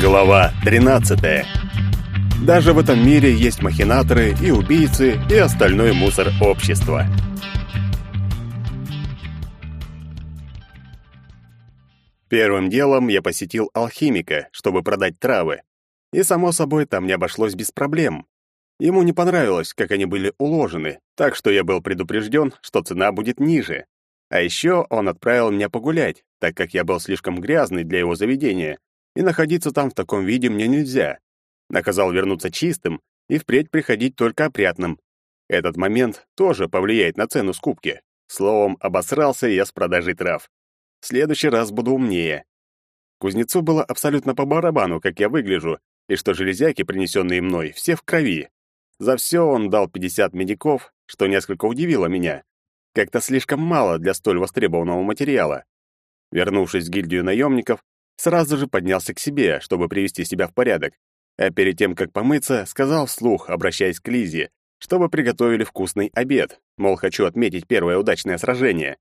Глава 13. Даже в этом мире есть махинаторы и убийцы и остальной мусор общества. Первым делом я посетил алхимика, чтобы продать травы. И, само собой, там не обошлось без проблем. Ему не понравилось, как они были уложены, так что я был предупрежден, что цена будет ниже. А еще он отправил меня погулять, так как я был слишком грязный для его заведения, и находиться там в таком виде мне нельзя. Наказал вернуться чистым и впредь приходить только опрятным. Этот момент тоже повлияет на цену скупки. Словом, обосрался я с продажей трав. В следующий раз буду умнее. Кузнецу было абсолютно по барабану, как я выгляжу, и что железяки, принесенные мной, все в крови. За все он дал 50 медиков, что несколько удивило меня. Как-то слишком мало для столь востребованного материала. Вернувшись в гильдию наемников, сразу же поднялся к себе, чтобы привести себя в порядок. А перед тем, как помыться, сказал вслух, обращаясь к Лизе, чтобы приготовили вкусный обед, мол, хочу отметить первое удачное сражение.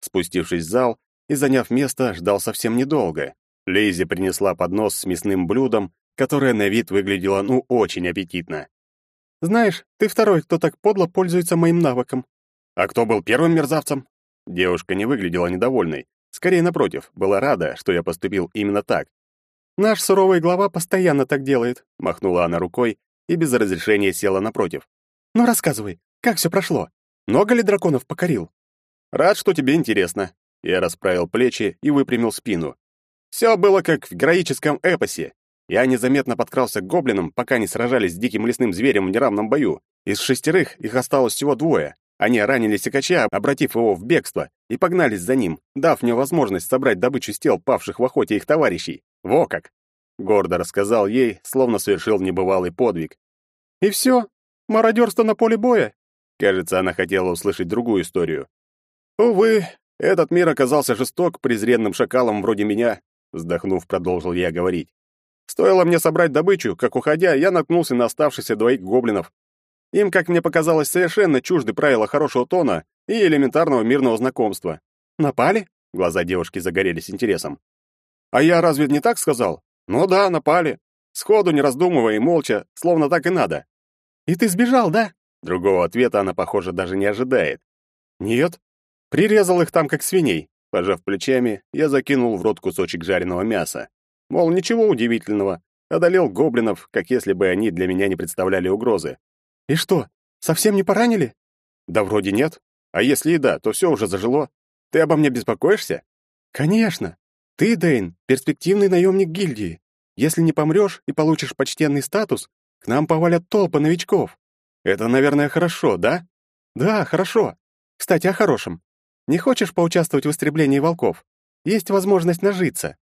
Спустившись в зал и заняв место, ждал совсем недолго. Лизи принесла поднос с мясным блюдом, которое на вид выглядело ну очень аппетитно. «Знаешь, ты второй, кто так подло пользуется моим навыком». «А кто был первым мерзавцем?» Девушка не выглядела недовольной, Скорее, напротив, была рада, что я поступил именно так. «Наш суровый глава постоянно так делает», — махнула она рукой и без разрешения села напротив. «Ну, рассказывай, как все прошло? Много ли драконов покорил?» «Рад, что тебе интересно». Я расправил плечи и выпрямил спину. Все было как в героическом эпосе. Я незаметно подкрался к гоблинам, пока не сражались с диким лесным зверем в неравном бою. Из шестерых их осталось всего двое. Они ранили Сикача, обратив его в бегство, и погнались за ним, дав мне возможность собрать добычу с тел павших в охоте их товарищей. Во как! Гордо рассказал ей, словно совершил небывалый подвиг. «И все? Мародерство на поле боя?» Кажется, она хотела услышать другую историю. «Увы, этот мир оказался жесток презренным шакалом вроде меня», вздохнув, продолжил я говорить. «Стоило мне собрать добычу, как, уходя, я наткнулся на оставшихся двоих гоблинов, им, как мне показалось, совершенно чужды правила хорошего тона и элементарного мирного знакомства. Напали? Глаза девушки загорелись интересом. А я разве не так сказал? Ну да, напали. Сходу, не раздумывая и молча, словно так и надо. И ты сбежал, да? Другого ответа она, похоже, даже не ожидает. Нет. Прирезал их там, как свиней. Пожав плечами, я закинул в рот кусочек жареного мяса. Мол, ничего удивительного. Одолел гоблинов, как если бы они для меня не представляли угрозы. «И что, совсем не поранили?» «Да вроде нет. А если и да, то все уже зажило. Ты обо мне беспокоишься?» «Конечно. Ты, Дэйн, перспективный наемник гильдии. Если не помрешь и получишь почтенный статус, к нам повалят толпы новичков. Это, наверное, хорошо, да?» «Да, хорошо. Кстати, о хорошем. Не хочешь поучаствовать в истреблении волков? Есть возможность нажиться».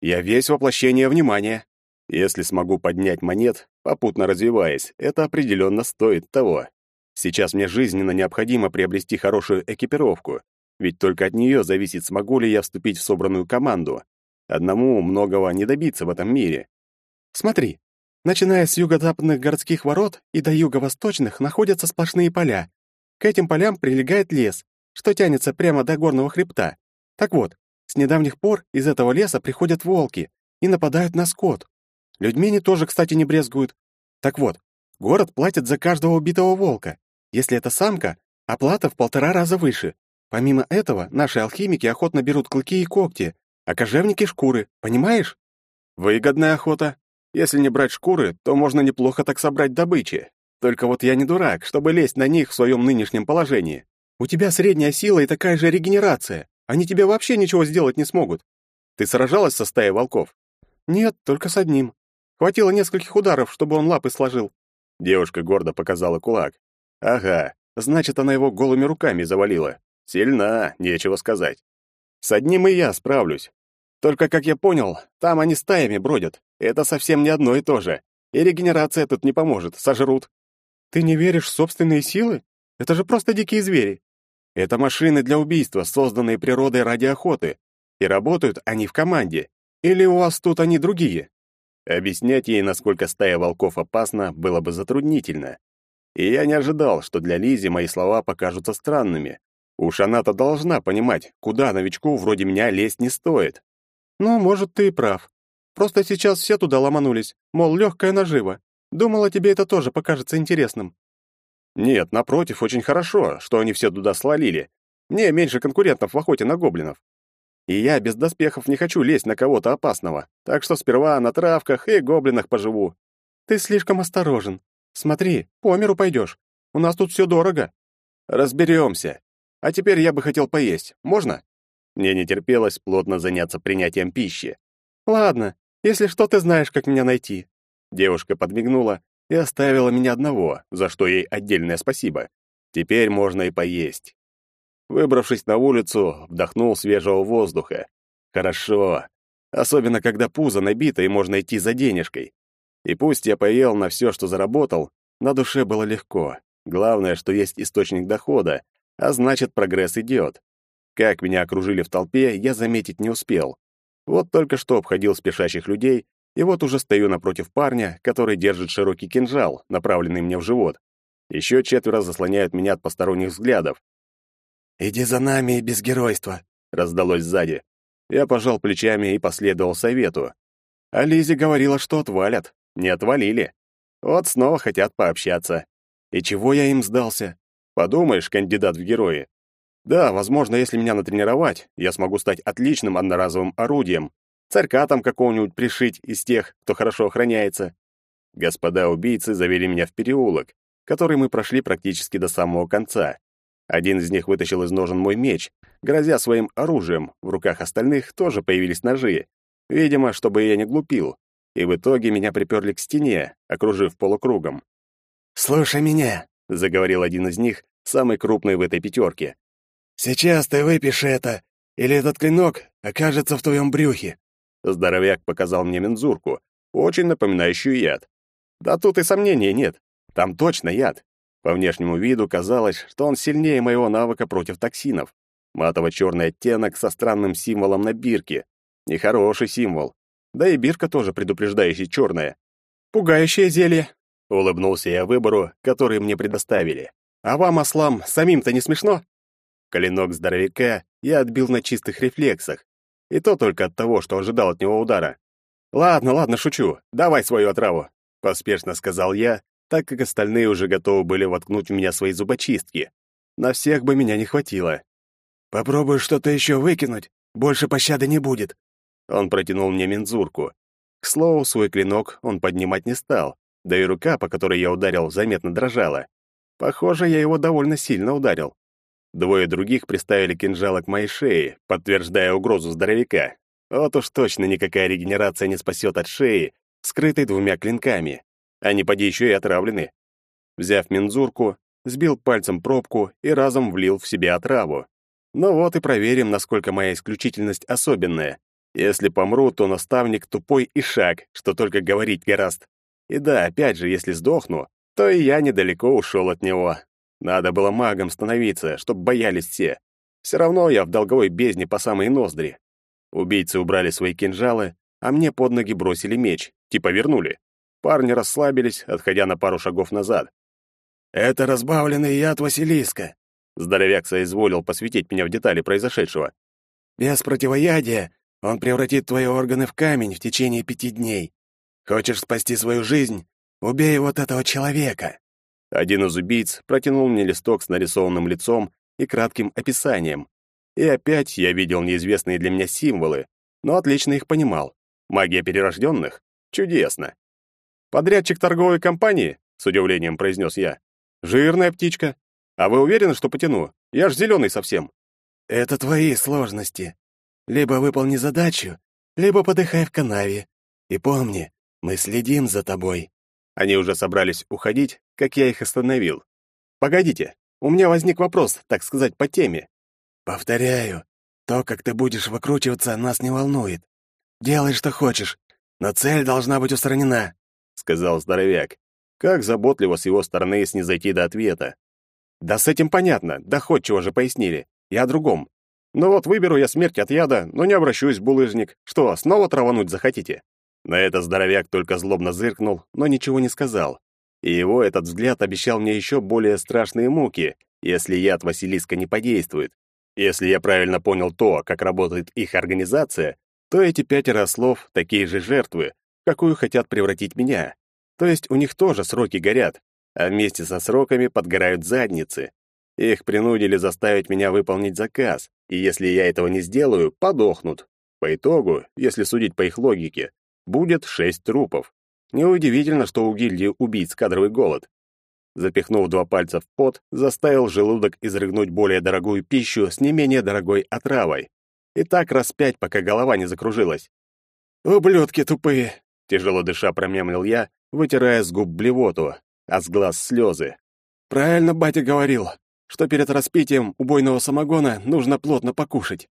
«Я весь воплощение внимания». Если смогу поднять монет, попутно развиваясь, это определенно стоит того. Сейчас мне жизненно необходимо приобрести хорошую экипировку, ведь только от нее зависит, смогу ли я вступить в собранную команду. Одному многого не добиться в этом мире. Смотри, начиная с юго-западных городских ворот и до юго-восточных находятся сплошные поля. К этим полям прилегает лес, что тянется прямо до горного хребта. Так вот, с недавних пор из этого леса приходят волки и нападают на скот. Людьми они тоже, кстати, не брезгуют. Так вот, город платит за каждого убитого волка. Если это самка, оплата в полтора раза выше. Помимо этого, наши алхимики охотно берут клыки и когти, а кожевники — шкуры, понимаешь? Выгодная охота. Если не брать шкуры, то можно неплохо так собрать добычи. Только вот я не дурак, чтобы лезть на них в своем нынешнем положении. У тебя средняя сила и такая же регенерация. Они тебе вообще ничего сделать не смогут. Ты сражалась со стаей волков? Нет, только с одним. Хватило нескольких ударов, чтобы он лапы сложил. Девушка гордо показала кулак. Ага, значит, она его голыми руками завалила. Сильна, нечего сказать. С одним и я справлюсь. Только, как я понял, там они стаями бродят. Это совсем не одно и то же. И регенерация тут не поможет, сожрут. Ты не веришь в собственные силы? Это же просто дикие звери. Это машины для убийства, созданные природой ради охоты. И работают они в команде. Или у вас тут они другие? Объяснять ей, насколько стая волков опасна, было бы затруднительно. И я не ожидал, что для Лизи мои слова покажутся странными. Уж она-то должна понимать, куда новичку вроде меня лезть не стоит. Ну, может, ты и прав. Просто сейчас все туда ломанулись, мол, легкая нажива. Думала, тебе это тоже покажется интересным». «Нет, напротив, очень хорошо, что они все туда свалили. Мне меньше конкурентов в охоте на гоблинов. И я без доспехов не хочу лезть на кого-то опасного, так что сперва на травках и гоблинах поживу». «Ты слишком осторожен. Смотри, по миру пойдешь. У нас тут все дорого». «Разберемся. А теперь я бы хотел поесть. Можно?» Мне не терпелось плотно заняться принятием пищи. «Ладно, если что, ты знаешь, как меня найти». Девушка подмигнула и оставила меня одного, за что ей отдельное спасибо. Теперь можно и поесть. Выбравшись на улицу, вдохнул свежего воздуха. Хорошо. Особенно, когда пузо набито и можно идти за денежкой. И пусть я поел на все, что заработал, на душе было легко. Главное, что есть источник дохода, а значит, прогресс идет. Как меня окружили в толпе, я заметить не успел. Вот только что обходил спешащих людей, и вот уже стою напротив парня, который держит широкий кинжал, направленный мне в живот. Еще четверо заслоняют меня от посторонних взглядов. «Иди за нами без геройства», — раздалось сзади. Я пожал плечами и последовал совету. А Лизе говорила, что отвалят. Не отвалили. Вот снова хотят пообщаться. И чего я им сдался? Подумаешь, кандидат в герои. Да, возможно, если меня натренировать, я смогу стать отличным одноразовым орудием, царька там какого-нибудь пришить из тех, кто хорошо охраняется. Господа убийцы завели меня в переулок, который мы прошли практически до самого конца. Один из них вытащил из ножен мой меч, грозя своим оружием, в руках остальных тоже появились ножи, видимо, чтобы я не глупил, и в итоге меня приперли к стене, окружив полукругом. «Слушай меня», — заговорил один из них, самый крупный в этой пятерке. Сейчас ты выпьешь это, или этот клинок окажется в твоем брюхе. Здоровяк показал мне мензурку, очень напоминающую яд. Да тут и сомнений нет. Там точно яд. По внешнему виду казалось, что он сильнее моего навыка против токсинов. Матово-черный оттенок со странным символом на бирке. Нехороший символ. Да и бирка тоже предупреждающая черная. «Пугающее зелье», — улыбнулся я выбору, который мне предоставили. «А вам, ослам, самим-то не смешно?» Клинок здоровяка я отбил на чистых рефлексах, и то только от того, что ожидал от него удара. «Ладно, ладно, шучу. Давай свою отраву», — поспешно сказал я, так как остальные уже готовы были воткнуть в меня свои зубочистки. На всех бы меня не хватило. «Попробуй что-то еще выкинуть, больше пощады не будет». Он протянул мне мензурку. К слову, свой клинок он поднимать не стал, да и рука, по которой я ударил, заметно дрожала. Похоже, я его довольно сильно ударил. Двое других приставили кинжалы к моей шее, подтверждая угрозу здоровяка. Вот уж точно никакая регенерация не спасет от шеи, скрытой двумя клинками. Они поди еще и отравлены. Взяв мензурку, сбил пальцем пробку и разом влил в себя отраву. Ну вот и проверим, насколько моя исключительность особенная. Если помру, то наставник тупой и шаг, что только говорить гораст. И да, опять же, если сдохну, то и я недалеко ушел от него. Надо было магом становиться, чтоб боялись все. Все равно я в долговой бездне по самые ноздри. Убийцы убрали свои кинжалы, а мне под ноги бросили меч, типа вернули. Парни расслабились, отходя на пару шагов назад. «Это разбавленный яд Василиска», — здоровяк соизволил посвятить меня в детали произошедшего. «Без противоядия он превратит твои органы в камень в течение пяти дней. Хочешь спасти свою жизнь? Убей вот этого человека». Один из убийц протянул мне листок с нарисованным лицом и кратким описанием. И опять я видел неизвестные для меня символы, но отлично их понимал. Магия перерожденных? Чудесно. «Подрядчик торговой компании?» — с удивлением произнес я. «Жирная птичка. А вы уверены, что потяну? Я ж зеленый совсем». «Это твои сложности. Либо выполни задачу, либо подыхай в канаве. И помни, мы следим за тобой». Они уже собрались уходить, как я их остановил. «Погодите, у меня возник вопрос, так сказать, по теме». «Повторяю, то, как ты будешь выкручиваться, нас не волнует. Делай, что хочешь, но цель должна быть устранена», — сказал здоровяк. Как заботливо с его стороны снизойти до ответа. «Да с этим понятно, доходчиво же пояснили. Я о другом. Ну вот выберу я смерть от яда, но не обращусь, булыжник. Что, снова травануть захотите?» На это здоровяк только злобно зыркнул, но ничего не сказал. И его этот взгляд обещал мне еще более страшные муки, если яд Василиска не подействует. Если я правильно понял то, как работает их организация, то эти пятеро ослов — такие же жертвы, какую хотят превратить меня. То есть у них тоже сроки горят, а вместе со сроками подгорают задницы. Их принудили заставить меня выполнить заказ, и если я этого не сделаю, подохнут. По итогу, если судить по их логике, будет шесть трупов. Неудивительно, что у гильдии убийц кадровый голод. Запихнув два пальца в пот, заставил желудок изрыгнуть более дорогую пищу с не менее дорогой отравой. И так раз пять, пока голова не закружилась. «Ублюдки тупые!» — тяжело дыша промямлил я, вытирая с губ блевоту, а с глаз слезы. «Правильно батя говорил, что перед распитием убойного самогона нужно плотно покушать».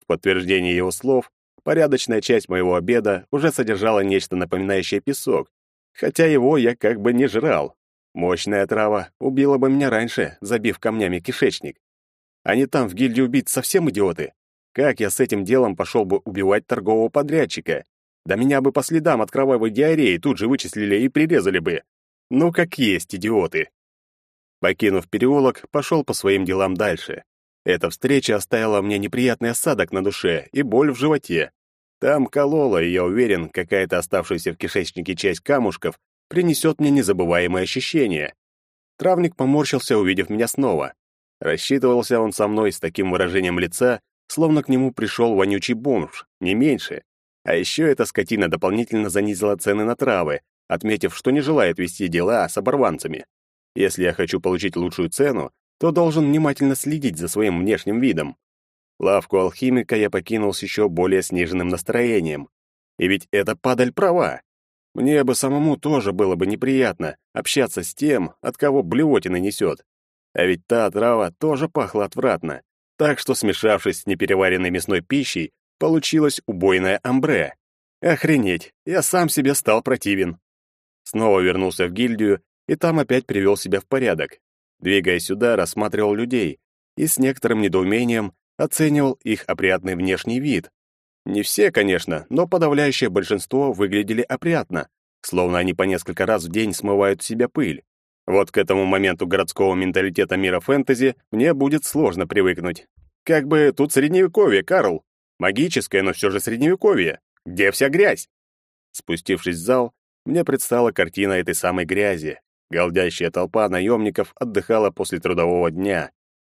В подтверждение его слов, порядочная часть моего обеда уже содержала нечто напоминающее песок, хотя его я как бы не жрал. Мощная трава убила бы меня раньше, забив камнями кишечник. Они там в гильдии убийц совсем идиоты. Как я с этим делом пошел бы убивать торгового подрядчика? Да меня бы по следам от кровавой диареи тут же вычислили и прирезали бы. Ну, как есть, идиоты. Покинув переулок, пошел по своим делам дальше. Эта встреча оставила мне неприятный осадок на душе и боль в животе. Там кололо, и я уверен, какая-то оставшаяся в кишечнике часть камушков принесет мне незабываемые ощущения. Травник поморщился, увидев меня снова. Рассчитывался он со мной с таким выражением лица, словно к нему пришел вонючий бомж, не меньше. А еще эта скотина дополнительно занизила цены на травы, отметив, что не желает вести дела с оборванцами. Если я хочу получить лучшую цену, то должен внимательно следить за своим внешним видом. Лавку алхимика я покинул с еще более сниженным настроением. И ведь это падаль права. Мне бы самому тоже было бы неприятно общаться с тем, от кого блевотина несет. А ведь та трава тоже пахла отвратно. Так что, смешавшись с непереваренной мясной пищей, получилось убойное амбре. Охренеть, я сам себе стал противен. Снова вернулся в гильдию и там опять привел себя в порядок. Двигаясь сюда, рассматривал людей и с некоторым недоумением оценивал их опрятный внешний вид. Не все, конечно, но подавляющее большинство выглядели опрятно, словно они по несколько раз в день смывают с себя пыль. Вот к этому моменту городского менталитета мира фэнтези мне будет сложно привыкнуть. Как бы тут средневековье, Карл. Магическое, но все же средневековье. Где вся грязь? Спустившись в зал, мне предстала картина этой самой грязи. Голдящая толпа наемников отдыхала после трудового дня.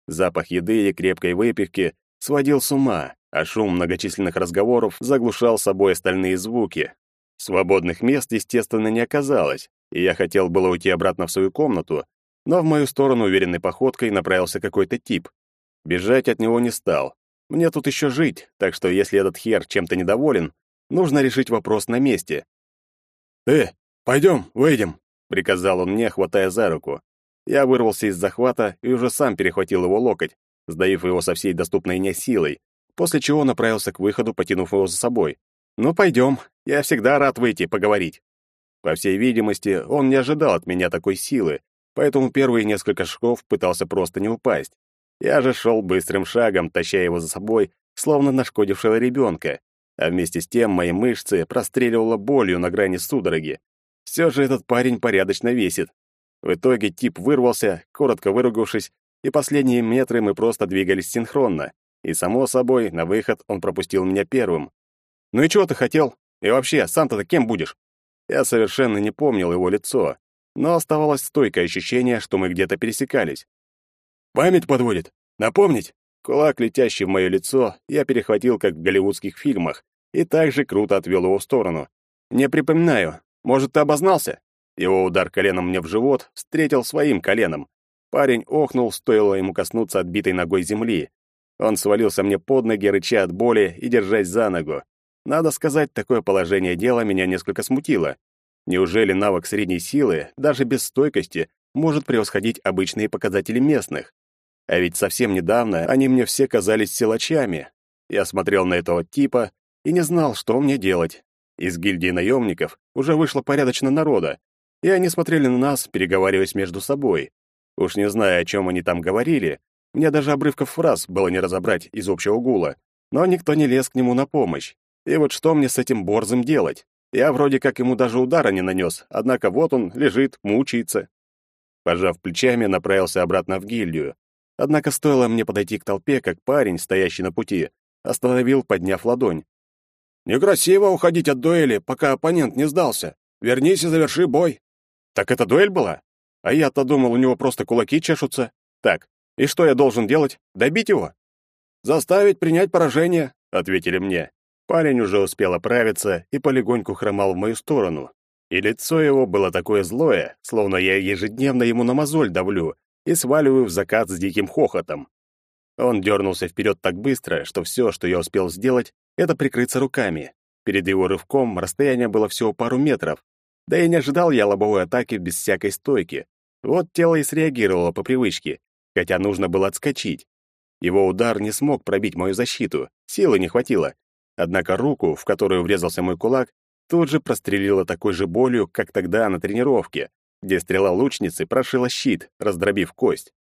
Запах еды и крепкой выпивки сводил с ума, а шум многочисленных разговоров заглушал собой остальные звуки. Свободных мест, естественно, не оказалось, и я хотел было уйти обратно в свою комнату, но в мою сторону уверенной походкой направился какой-то тип. Бежать от него не стал. Мне тут еще жить, так что если этот хер чем-то недоволен, нужно решить вопрос на месте. «Ты, пойдем, выйдем», — приказал он мне, хватая за руку. Я вырвался из захвата и уже сам перехватил его локоть, сдаив его со всей доступной мне силой, после чего направился к выходу, потянув его за собой. «Ну, пойдем. Я всегда рад выйти, поговорить». По всей видимости, он не ожидал от меня такой силы, поэтому первые несколько шагов пытался просто не упасть. Я же шел быстрым шагом, таща его за собой, словно нашкодившего ребенка, а вместе с тем мои мышцы простреливало болью на грани судороги. Все же этот парень порядочно весит. В итоге тип вырвался, коротко выругавшись, и последние метры мы просто двигались синхронно. И, само собой, на выход он пропустил меня первым. «Ну и чего ты хотел? И вообще, сам-то кем будешь?» Я совершенно не помнил его лицо, но оставалось стойкое ощущение, что мы где-то пересекались. «Память подводит. Напомнить?» Кулак, летящий в мое лицо, я перехватил, как в голливудских фильмах, и также круто отвел его в сторону. «Не припоминаю. Может, ты обознался?» Его удар коленом мне в живот встретил своим коленом. Парень охнул, стоило ему коснуться отбитой ногой земли. Он свалился мне под ноги, рыча от боли и держась за ногу. Надо сказать, такое положение дела меня несколько смутило. Неужели навык средней силы, даже без стойкости, может превосходить обычные показатели местных? А ведь совсем недавно они мне все казались силачами. Я смотрел на этого типа и не знал, что мне делать. Из гильдии наемников уже вышло порядочно народа, и они смотрели на нас, переговариваясь между собой. Уж не знаю, о чем они там говорили, мне даже обрывков фраз было не разобрать из общего гула, но никто не лез к нему на помощь. И вот что мне с этим борзым делать? Я вроде как ему даже удара не нанес, однако вот он лежит, мучается. Пожав плечами, направился обратно в гильдию. Однако стоило мне подойти к толпе, как парень, стоящий на пути, остановил, подняв ладонь. Некрасиво уходить от дуэли, пока оппонент не сдался. Вернись и заверши бой. Так это дуэль была? А я-то думал, у него просто кулаки чешутся. Так, и что я должен делать? Добить его? Заставить принять поражение, ответили мне. Парень уже успел оправиться и полегоньку хромал в мою сторону. И лицо его было такое злое, словно я ежедневно ему на мозоль давлю и сваливаю в закат с диким хохотом. Он дернулся вперед так быстро, что все, что я успел сделать, это прикрыться руками. Перед его рывком расстояние было всего пару метров. Да и не ожидал я лобовой атаки без всякой стойки. Вот тело и среагировало по привычке, хотя нужно было отскочить. Его удар не смог пробить мою защиту, силы не хватило. Однако руку, в которую врезался мой кулак, тут же прострелила такой же болью, как тогда на тренировке, где стрела лучницы прошила щит, раздробив кость.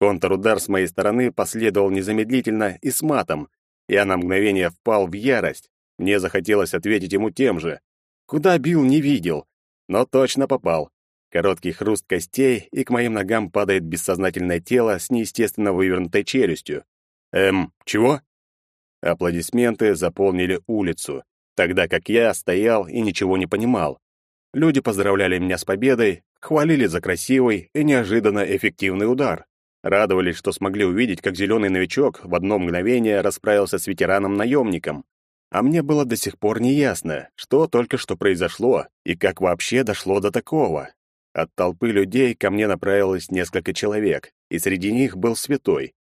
Контрудар с моей стороны последовал незамедлительно и с матом. Я на мгновение впал в ярость. Мне захотелось ответить ему тем же. Куда бил, не видел, но точно попал. Короткий хруст костей, и к моим ногам падает бессознательное тело с неестественно вывернутой челюстью. Эм, чего? Аплодисменты заполнили улицу, тогда как я стоял и ничего не понимал. Люди поздравляли меня с победой, хвалили за красивый и неожиданно эффективный удар. Радовались, что смогли увидеть, как зеленый новичок в одно мгновение расправился с ветераном-наемником. А мне было до сих пор неясно, что только что произошло и как вообще дошло до такого. От толпы людей ко мне направилось несколько человек, и среди них был святой.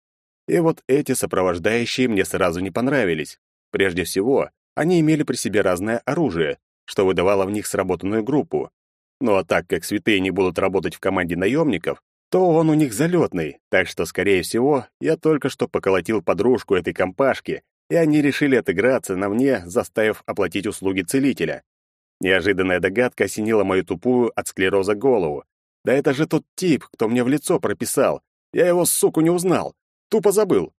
И вот эти сопровождающие мне сразу не понравились. Прежде всего, они имели при себе разное оружие, что выдавало в них сработанную группу. Ну а так как святые не будут работать в команде наемников, то он у них залетный, так что, скорее всего, я только что поколотил подружку этой компашки, и они решили отыграться на мне, заставив оплатить услуги целителя. Неожиданная догадка осенила мою тупую от склероза голову. Да это же тот тип, кто мне в лицо прописал. Я его, суку, не узнал. Тупо забыл.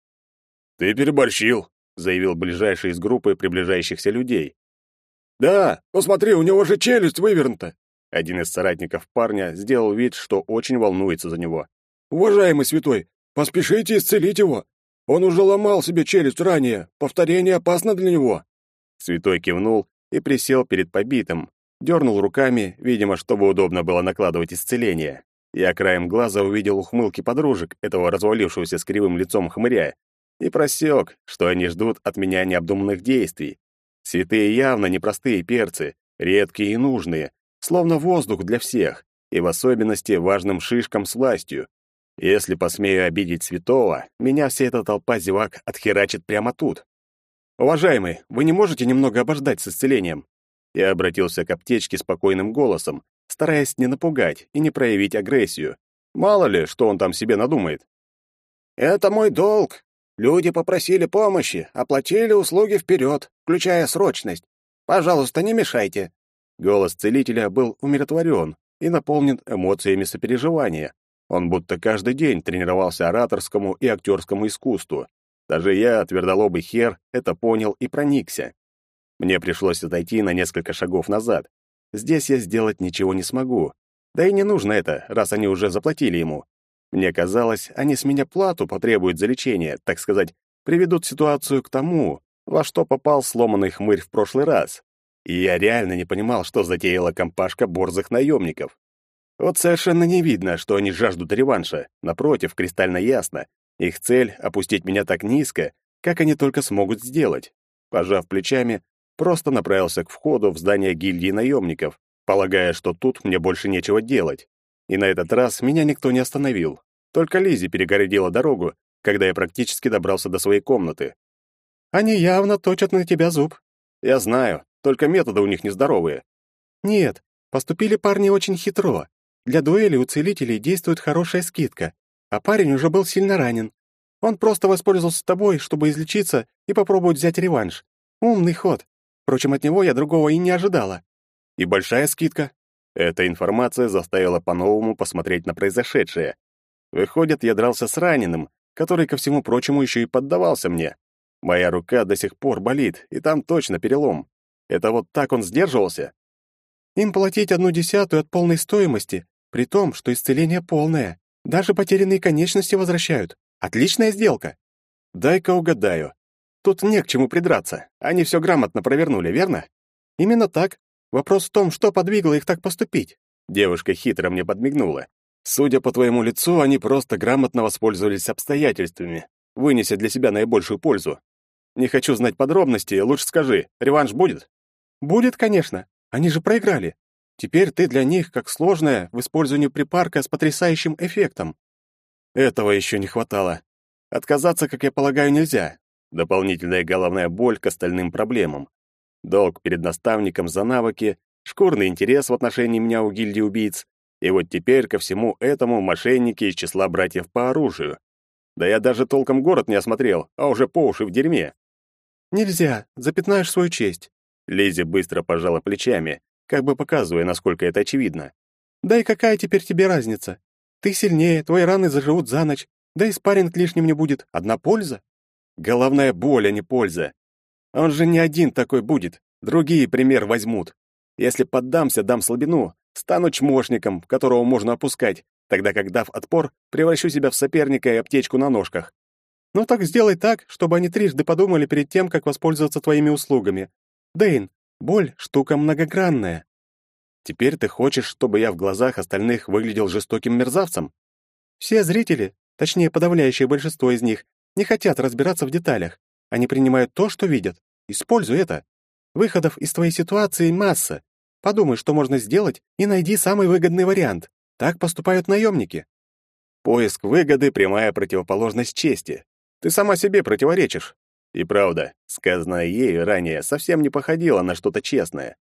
«Ты переборщил», — заявил ближайший из группы приближающихся людей. «Да, посмотри, у него же челюсть вывернута. Один из соратников парня сделал вид, что очень волнуется за него. «Уважаемый святой, поспешите исцелить его. Он уже ломал себе челюсть ранее. Повторение опасно для него». Святой кивнул и присел перед побитым, дернул руками, видимо, чтобы удобно было накладывать исцеление. Я краем глаза увидел ухмылки подружек этого развалившегося с кривым лицом хмыря и просек, что они ждут от меня необдуманных действий. Святые явно непростые перцы, редкие и нужные, словно воздух для всех, и в особенности важным шишкам с властью. Если посмею обидеть святого, меня вся эта толпа зевак отхерачит прямо тут. «Уважаемый, вы не можете немного обождать с исцелением?» Я обратился к аптечке спокойным голосом, стараясь не напугать и не проявить агрессию. Мало ли, что он там себе надумает. «Это мой долг. Люди попросили помощи, оплатили услуги вперед, включая срочность. Пожалуйста, не мешайте. Голос целителя был умиротворен и наполнен эмоциями сопереживания. Он будто каждый день тренировался ораторскому и актерскому искусству. Даже я, твердолобый хер, это понял и проникся. Мне пришлось отойти на несколько шагов назад. Здесь я сделать ничего не смогу. Да и не нужно это, раз они уже заплатили ему. Мне казалось, они с меня плату потребуют за лечение, так сказать, приведут ситуацию к тому, во что попал сломанный хмырь в прошлый раз, и я реально не понимал, что затеяла компашка борзых наемников. Вот совершенно не видно, что они жаждут реванша. Напротив, кристально ясно. Их цель — опустить меня так низко, как они только смогут сделать. Пожав плечами, просто направился к входу в здание гильдии наемников, полагая, что тут мне больше нечего делать. И на этот раз меня никто не остановил. Только Лизи перегородила дорогу, когда я практически добрался до своей комнаты. «Они явно точат на тебя зуб». «Я знаю. Только методы у них нездоровые. Нет, поступили парни очень хитро. Для дуэли у целителей действует хорошая скидка, а парень уже был сильно ранен. Он просто воспользовался тобой, чтобы излечиться и попробовать взять реванш. Умный ход. Впрочем, от него я другого и не ожидала. И большая скидка. Эта информация заставила по-новому посмотреть на произошедшее. Выходит, я дрался с раненым, который, ко всему прочему, еще и поддавался мне. Моя рука до сих пор болит, и там точно перелом. Это вот так он сдерживался? Им платить одну десятую от полной стоимости, при том, что исцеление полное. Даже потерянные конечности возвращают. Отличная сделка. Дай-ка угадаю. Тут не к чему придраться. Они все грамотно провернули, верно? Именно так. Вопрос в том, что подвигло их так поступить. Девушка хитро мне подмигнула. Судя по твоему лицу, они просто грамотно воспользовались обстоятельствами, вынеся для себя наибольшую пользу. Не хочу знать подробности, лучше скажи, реванш будет? Будет, конечно. Они же проиграли. Теперь ты для них как сложная в использовании припарка с потрясающим эффектом. Этого еще не хватало. Отказаться, как я полагаю, нельзя. Дополнительная головная боль к остальным проблемам. Долг перед наставником за навыки, шкурный интерес в отношении меня у гильдии убийц, и вот теперь ко всему этому мошенники из числа братьев по оружию. Да я даже толком город не осмотрел, а уже по уши в дерьме. Нельзя, запятнаешь свою честь. Лизи быстро пожала плечами, как бы показывая, насколько это очевидно. Да и какая теперь тебе разница? Ты сильнее, твои раны заживут за ночь, да и спарринг лишним не будет. Одна польза. Головная боль, а не польза. Он же не один такой будет. Другие пример возьмут. Если поддамся, дам слабину, стану чмошником, которого можно опускать, тогда как, дав отпор, превращу себя в соперника и аптечку на ножках. Ну так сделай так, чтобы они трижды подумали перед тем, как воспользоваться твоими услугами. Дэйн, боль — штука многогранная. Теперь ты хочешь, чтобы я в глазах остальных выглядел жестоким мерзавцем? Все зрители, точнее, подавляющее большинство из них, не хотят разбираться в деталях. Они принимают то, что видят. Используй это. Выходов из твоей ситуации масса. Подумай, что можно сделать, и найди самый выгодный вариант. Так поступают наемники. Поиск выгоды — прямая противоположность чести. Ты сама себе противоречишь. И правда, сказанное ею ранее совсем не походило на что-то честное.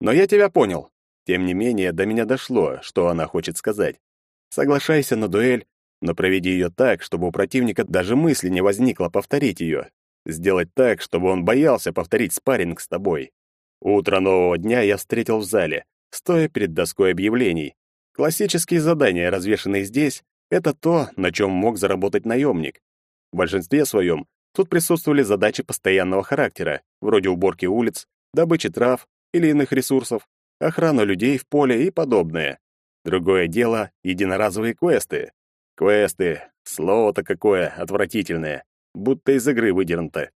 Но я тебя понял. Тем не менее, до меня дошло, что она хочет сказать. Соглашайся на дуэль, но проведи ее так, чтобы у противника даже мысли не возникло повторить ее. Сделать так, чтобы он боялся повторить спарринг с тобой. Утро нового дня я встретил в зале, стоя перед доской объявлений. Классические задания, развешанные здесь, это то, на чем мог заработать наемник. В большинстве своем тут присутствовали задачи постоянного характера, вроде уборки улиц, добычи трав или иных ресурсов, охрана людей в поле и подобное. Другое дело — единоразовые квесты. Квесты, слово-то какое отвратительное, будто из игры выдернуто.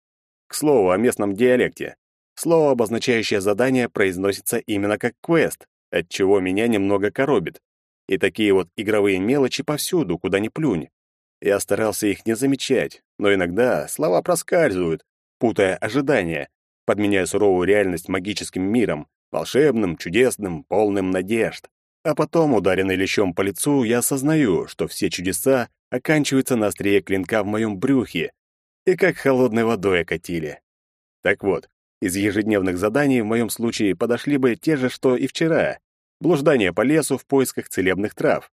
К слову о местном диалекте. Слово, обозначающее задание, произносится именно как квест, отчего меня немного коробит. И такие вот игровые мелочи повсюду, куда ни плюнь. Я старался их не замечать, но иногда слова проскальзывают, путая ожидания, подменяя суровую реальность магическим миром, волшебным, чудесным, полным надежд. А потом, ударенный лещом по лицу, я осознаю, что все чудеса оканчиваются на острие клинка в моем брюхе, и как холодной водой окатили. Так вот, из ежедневных заданий в моем случае подошли бы те же, что и вчера. Блуждание по лесу в поисках целебных трав.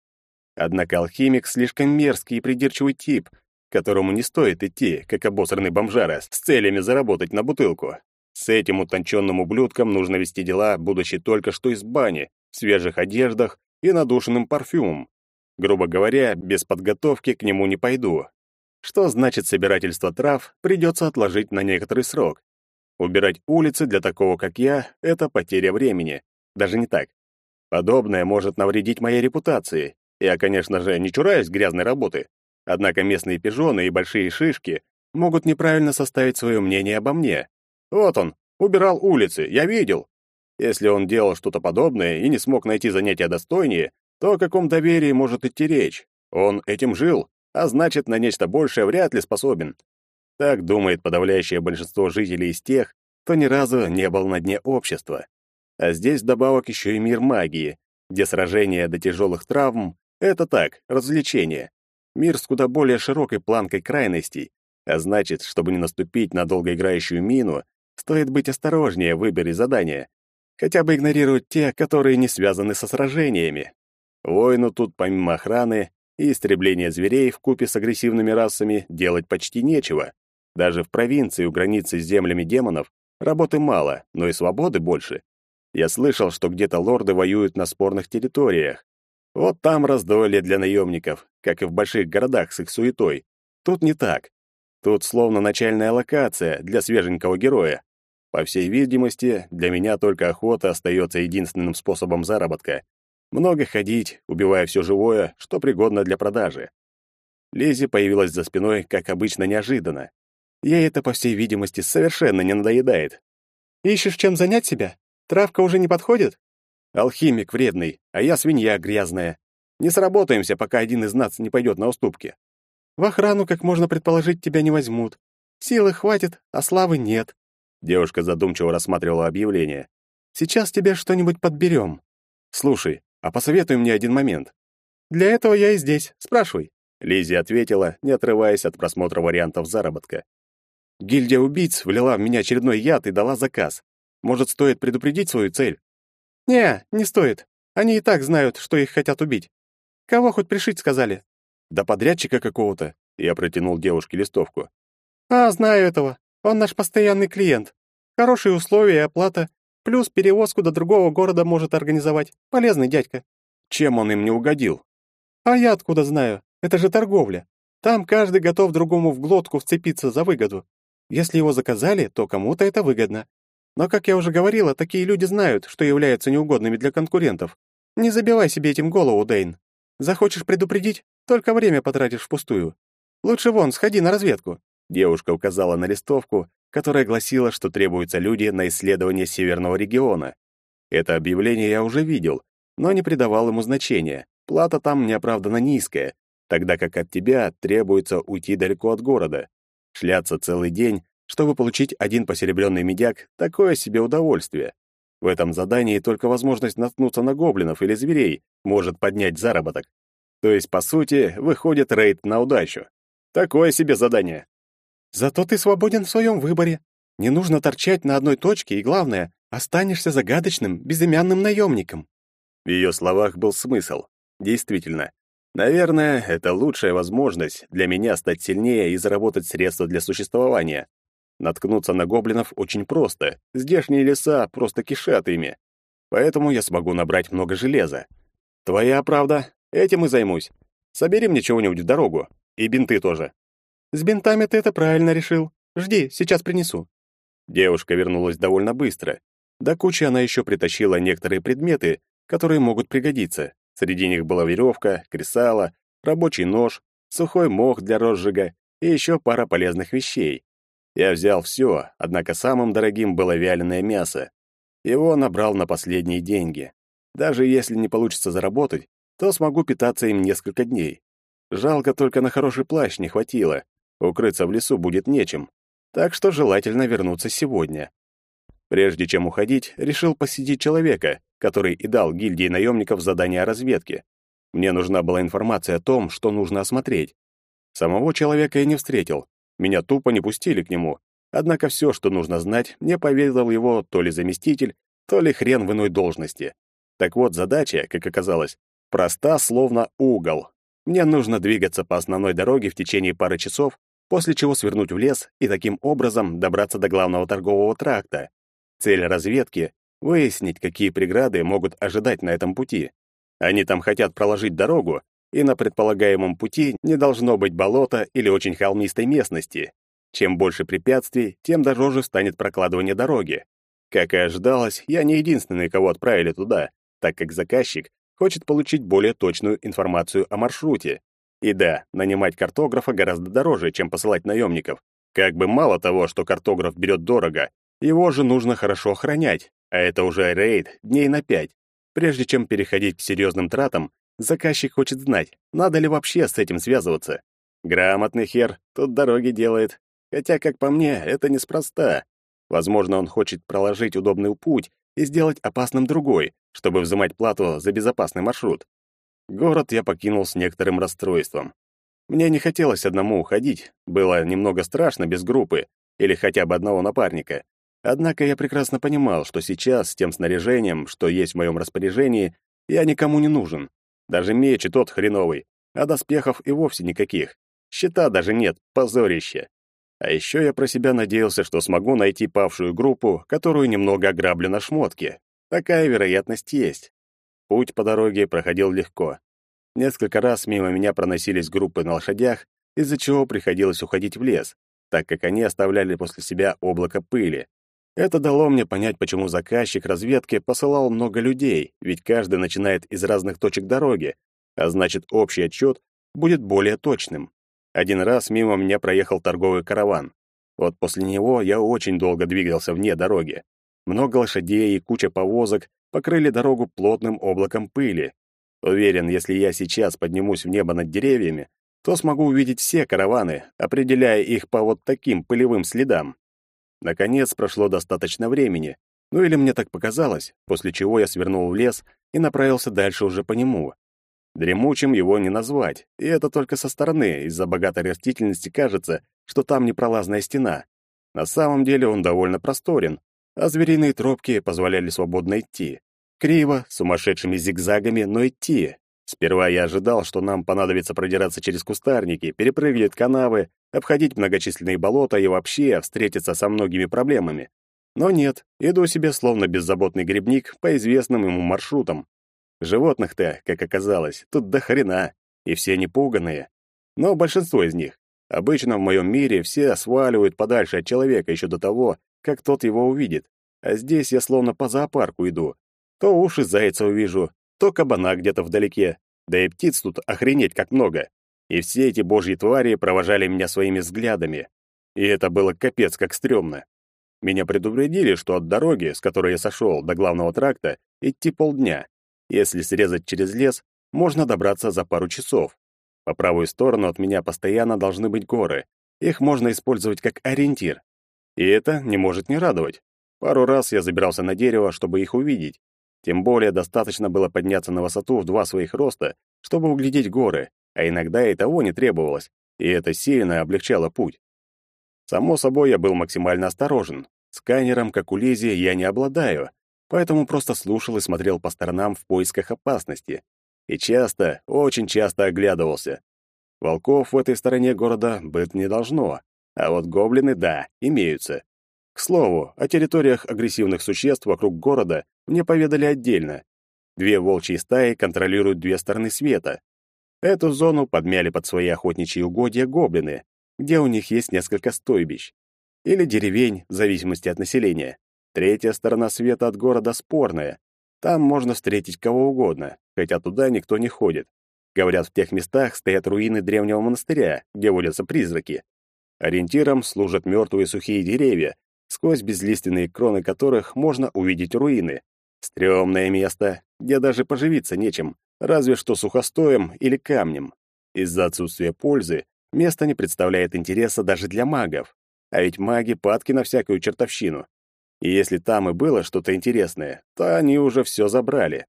Однако алхимик слишком мерзкий и придирчивый тип, которому не стоит идти, как обосранный бомжара, с целями заработать на бутылку. С этим утонченным ублюдком нужно вести дела, будучи только что из бани, в свежих одеждах и надушенным парфюмом. Грубо говоря, без подготовки к нему не пойду. Что значит собирательство трав придется отложить на некоторый срок. Убирать улицы для такого, как я, — это потеря времени. Даже не так. Подобное может навредить моей репутации. Я, конечно же, не чураюсь грязной работы. Однако местные пижоны и большие шишки могут неправильно составить свое мнение обо мне. Вот он, убирал улицы, я видел. Если он делал что-то подобное и не смог найти занятия достойнее, то о каком доверии может идти речь? Он этим жил, а значит, на нечто большее вряд ли способен. Так думает подавляющее большинство жителей из тех, кто ни разу не был на дне общества. А здесь вдобавок еще и мир магии, где сражения до тяжелых травм — это так, развлечение. Мир с куда более широкой планкой крайностей, а значит, чтобы не наступить на долгоиграющую мину, стоит быть осторожнее в выборе задания, хотя бы игнорировать те, которые не связаны со сражениями. Воину тут, помимо охраны и истребления зверей в купе с агрессивными расами, делать почти нечего. Даже в провинции у границы с землями демонов работы мало, но и свободы больше. Я слышал, что где-то лорды воюют на спорных территориях. Вот там раздолье для наемников, как и в больших городах с их суетой. Тут не так. Тут словно начальная локация для свеженького героя. По всей видимости, для меня только охота остается единственным способом заработка. Много ходить, убивая все живое, что пригодно для продажи. Лези появилась за спиной, как обычно, неожиданно. Ей это, по всей видимости, совершенно не надоедает. Ищешь чем занять себя? Травка уже не подходит? Алхимик вредный, а я свинья грязная. Не сработаемся, пока один из нас не пойдет на уступки. В охрану, как можно предположить, тебя не возьмут. Силы хватит, а славы нет. Девушка задумчиво рассматривала объявление. Сейчас тебе что-нибудь подберем. Слушай, а посоветуй мне один момент. Для этого я и здесь. Спрашивай. Лизи ответила, не отрываясь от просмотра вариантов заработка. Гильдия убийц влила в меня очередной яд и дала заказ. Может, стоит предупредить свою цель? Не, не стоит. Они и так знают, что их хотят убить. Кого хоть пришить сказали? Да подрядчика какого-то. Я протянул девушке листовку. А, знаю этого. Он наш постоянный клиент. Хорошие условия и оплата, плюс перевозку до другого города может организовать. Полезный дядька. Чем он им не угодил? А я откуда знаю? Это же торговля. Там каждый готов другому в глотку вцепиться за выгоду. Если его заказали, то кому-то это выгодно. Но, как я уже говорила, такие люди знают, что являются неугодными для конкурентов. Не забивай себе этим голову, Дэйн. Захочешь предупредить, только время потратишь впустую. Лучше вон, сходи на разведку. Девушка указала на листовку, которая гласила, что требуются люди на исследование северного региона. Это объявление я уже видел, но не придавал ему значения. Плата там неоправданно низкая, тогда как от тебя требуется уйти далеко от города. Шляться целый день, чтобы получить один посеребренный медяк, такое себе удовольствие. В этом задании только возможность наткнуться на гоблинов или зверей может поднять заработок. То есть, по сути, выходит рейд на удачу. Такое себе задание. Зато ты свободен в своем выборе. Не нужно торчать на одной точке, и главное, останешься загадочным, безымянным наемником. В ее словах был смысл. Действительно, наверное, это лучшая возможность для меня стать сильнее и заработать средства для существования. Наткнуться на гоблинов очень просто. Здешние леса просто кишат ими. Поэтому я смогу набрать много железа. Твоя правда, этим и займусь. Собери мне чего-нибудь в дорогу. И бинты тоже. С бинтами ты это правильно решил. Жди, сейчас принесу. Девушка вернулась довольно быстро. До кучи она еще притащила некоторые предметы, которые могут пригодиться. Среди них была веревка, кресало, рабочий нож, сухой мох для розжига и еще пара полезных вещей. Я взял все, однако самым дорогим было вяленое мясо. Его набрал на последние деньги. Даже если не получится заработать, то смогу питаться им несколько дней. Жалко только на хороший плащ не хватило. Укрыться в лесу будет нечем. Так что желательно вернуться сегодня. Прежде чем уходить, решил посетить человека, который и дал гильдии наемников задание о разведке. Мне нужна была информация о том, что нужно осмотреть. Самого человека я не встретил, меня тупо не пустили к нему. Однако все, что нужно знать, мне поведал его то ли заместитель, то ли хрен в иной должности. Так вот, задача, как оказалось, проста, словно угол. Мне нужно двигаться по основной дороге в течение пары часов, после чего свернуть в лес и таким образом добраться до главного торгового тракта. Цель разведки — выяснить, какие преграды могут ожидать на этом пути. Они там хотят проложить дорогу, и на предполагаемом пути не должно быть болота или очень холмистой местности. Чем больше препятствий, тем дороже станет прокладывание дороги. Как и ожидалось, я не единственный, кого отправили туда, так как заказчик хочет получить более точную информацию о маршруте. И да, нанимать картографа гораздо дороже, чем посылать наемников. Как бы мало того, что картограф берет дорого, его же нужно хорошо охранять, а это уже рейд дней на пять. Прежде чем переходить к серьезным тратам, Заказчик хочет знать, надо ли вообще с этим связываться. Грамотный хер тут дороги делает. Хотя, как по мне, это неспроста. Возможно, он хочет проложить удобный путь и сделать опасным другой, чтобы взимать плату за безопасный маршрут. Город я покинул с некоторым расстройством. Мне не хотелось одному уходить, было немного страшно без группы или хотя бы одного напарника. Однако я прекрасно понимал, что сейчас с тем снаряжением, что есть в моем распоряжении, я никому не нужен. Даже меч и тот хреновый, а доспехов и вовсе никаких. Щита даже нет, позорище. А еще я про себя надеялся, что смогу найти павшую группу, которую немного ограблю на шмотке. Такая вероятность есть. Путь по дороге проходил легко. Несколько раз мимо меня проносились группы на лошадях, из-за чего приходилось уходить в лес, так как они оставляли после себя облако пыли. Это дало мне понять, почему заказчик разведки посылал много людей, ведь каждый начинает из разных точек дороги, а значит, общий отчет будет более точным. Один раз мимо меня проехал торговый караван. Вот после него я очень долго двигался вне дороги. Много лошадей и куча повозок покрыли дорогу плотным облаком пыли. Уверен, если я сейчас поднимусь в небо над деревьями, то смогу увидеть все караваны, определяя их по вот таким пылевым следам. Наконец прошло достаточно времени, ну или мне так показалось, после чего я свернул в лес и направился дальше уже по нему. Дремучим его не назвать, и это только со стороны, из-за богатой растительности кажется, что там непролазная стена. На самом деле он довольно просторен, а звериные тропки позволяли свободно идти. Криво, сумасшедшими зигзагами, но идти. Сперва я ожидал, что нам понадобится продираться через кустарники, перепрыгивать канавы, обходить многочисленные болота и вообще встретиться со многими проблемами. Но нет, иду себе словно беззаботный грибник по известным ему маршрутам. Животных-то, как оказалось, тут до хрена, и все они пуганые. Но большинство из них. Обычно в моем мире все сваливают подальше от человека еще до того, как тот его увидит. А здесь я словно по зоопарку иду. То уши зайца увижу, то кабана где-то вдалеке. Да и птиц тут охренеть как много. И все эти божьи твари провожали меня своими взглядами. И это было капец как стрёмно. Меня предупредили, что от дороги, с которой я сошел до главного тракта, идти полдня. Если срезать через лес, можно добраться за пару часов. По правую сторону от меня постоянно должны быть горы. Их можно использовать как ориентир. И это не может не радовать. Пару раз я забирался на дерево, чтобы их увидеть. Тем более достаточно было подняться на высоту в два своих роста, чтобы углядеть горы, а иногда и того не требовалось, и это сильно облегчало путь. Само собой, я был максимально осторожен. Сканером, как у Лизи, я не обладаю, поэтому просто слушал и смотрел по сторонам в поисках опасности. И часто, очень часто оглядывался. Волков в этой стороне города быть не должно, а вот гоблины, да, имеются. К слову, о территориях агрессивных существ вокруг города мне поведали отдельно. Две волчьи стаи контролируют две стороны света. Эту зону подмяли под свои охотничьи угодья гоблины, где у них есть несколько стойбищ. Или деревень, в зависимости от населения. Третья сторона света от города спорная. Там можно встретить кого угодно, хотя туда никто не ходит. Говорят, в тех местах стоят руины древнего монастыря, где водятся призраки. Ориентиром служат мертвые сухие деревья, сквозь безлиственные кроны которых можно увидеть руины. Стрёмное место, где даже поживиться нечем, разве что сухостоем или камнем. Из-за отсутствия пользы место не представляет интереса даже для магов. А ведь маги падки на всякую чертовщину. И если там и было что-то интересное, то они уже все забрали.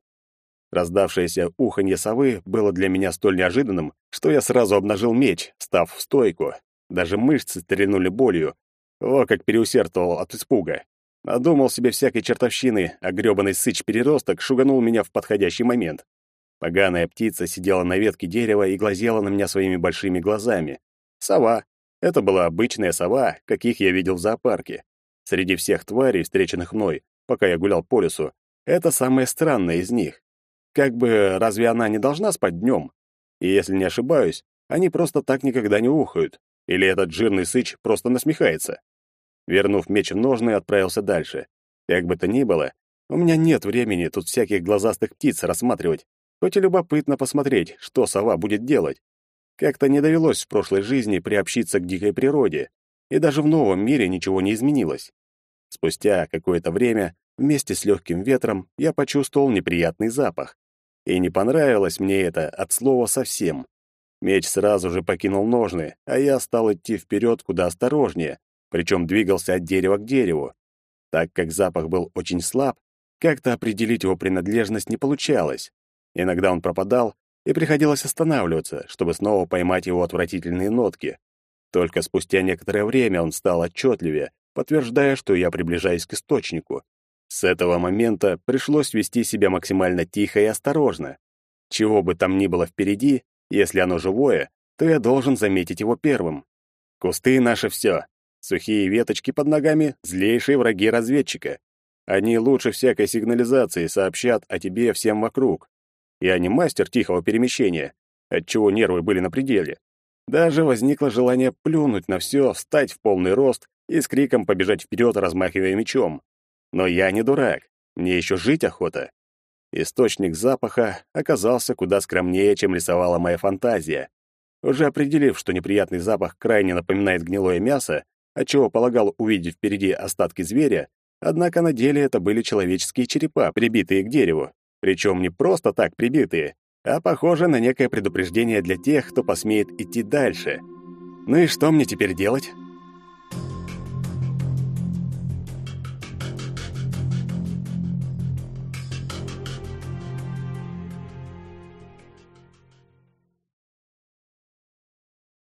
Раздавшееся уханье совы было для меня столь неожиданным, что я сразу обнажил меч, став в стойку. Даже мышцы стрельнули болью. О, как переусердствовал от испуга. Надумал себе всякой чертовщины, а грёбаный сыч-переросток шуганул меня в подходящий момент. Поганая птица сидела на ветке дерева и глазела на меня своими большими глазами. Сова. Это была обычная сова, каких я видел в зоопарке. Среди всех тварей, встреченных мной, пока я гулял по лесу, это самая странная из них. Как бы разве она не должна спать днем? И если не ошибаюсь, они просто так никогда не ухают. Или этот жирный сыч просто насмехается? Вернув меч в ножны, отправился дальше. Как бы то ни было, у меня нет времени тут всяких глазастых птиц рассматривать. Хоть и любопытно посмотреть, что сова будет делать. Как-то не довелось в прошлой жизни приобщиться к дикой природе, и даже в новом мире ничего не изменилось. Спустя какое-то время, вместе с легким ветром, я почувствовал неприятный запах. И не понравилось мне это от слова совсем. Меч сразу же покинул ножны, а я стал идти вперед куда осторожнее, причем двигался от дерева к дереву. Так как запах был очень слаб, как-то определить его принадлежность не получалось. Иногда он пропадал, и приходилось останавливаться, чтобы снова поймать его отвратительные нотки. Только спустя некоторое время он стал отчетливее, подтверждая, что я приближаюсь к источнику. С этого момента пришлось вести себя максимально тихо и осторожно. Чего бы там ни было впереди, если оно живое, то я должен заметить его первым. Кусты — наше все. Сухие веточки под ногами — злейшие враги разведчика. Они лучше всякой сигнализации сообщат о тебе всем вокруг. Я не мастер тихого перемещения, отчего нервы были на пределе. Даже возникло желание плюнуть на все, встать в полный рост и с криком побежать вперед, размахивая мечом. Но я не дурак, мне еще жить охота. Источник запаха оказался куда скромнее, чем рисовала моя фантазия. Уже определив, что неприятный запах крайне напоминает гнилое мясо, отчего полагал увидеть впереди остатки зверя, однако на деле это были человеческие черепа, прибитые к дереву. Причем не просто так прибитые, а похоже на некое предупреждение для тех, кто посмеет идти дальше. Ну и что мне теперь делать?